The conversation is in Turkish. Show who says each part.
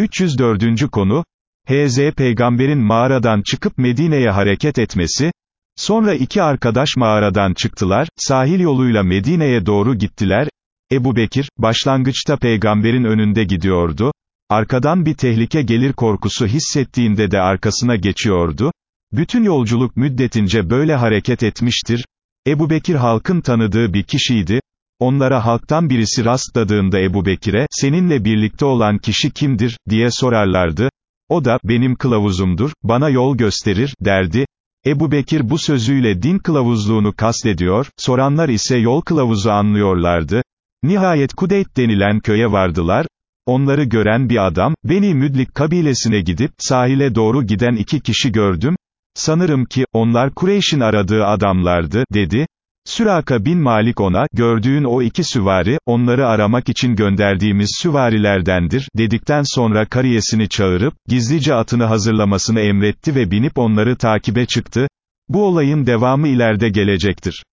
Speaker 1: 304. konu, H.Z. Peygamberin mağaradan çıkıp Medine'ye hareket etmesi, sonra iki arkadaş mağaradan çıktılar, sahil yoluyla Medine'ye doğru gittiler, Ebu Bekir, başlangıçta peygamberin önünde gidiyordu, arkadan bir tehlike gelir korkusu hissettiğinde de arkasına geçiyordu, bütün yolculuk müddetince böyle hareket etmiştir, Ebu Bekir halkın tanıdığı bir kişiydi, onlara halktan birisi rastladığında Ebu Bekir'e, seninle birlikte olan kişi kimdir, diye sorarlardı, o da, benim kılavuzumdur, bana yol gösterir, derdi, Ebu Bekir bu sözüyle din kılavuzluğunu kastediyor, soranlar ise yol kılavuzu anlıyorlardı, nihayet Kudeyt denilen köye vardılar, onları gören bir adam, Beni Müdlik kabilesine gidip, sahile doğru giden iki kişi gördüm, sanırım ki, onlar Kureyş'in aradığı adamlardı, dedi, Süraka bin Malik ona, gördüğün o iki süvari, onları aramak için gönderdiğimiz süvarilerdendir, dedikten sonra kariyesini çağırıp, gizlice atını hazırlamasını emretti ve binip onları takibe çıktı, bu olayın devamı ileride gelecektir.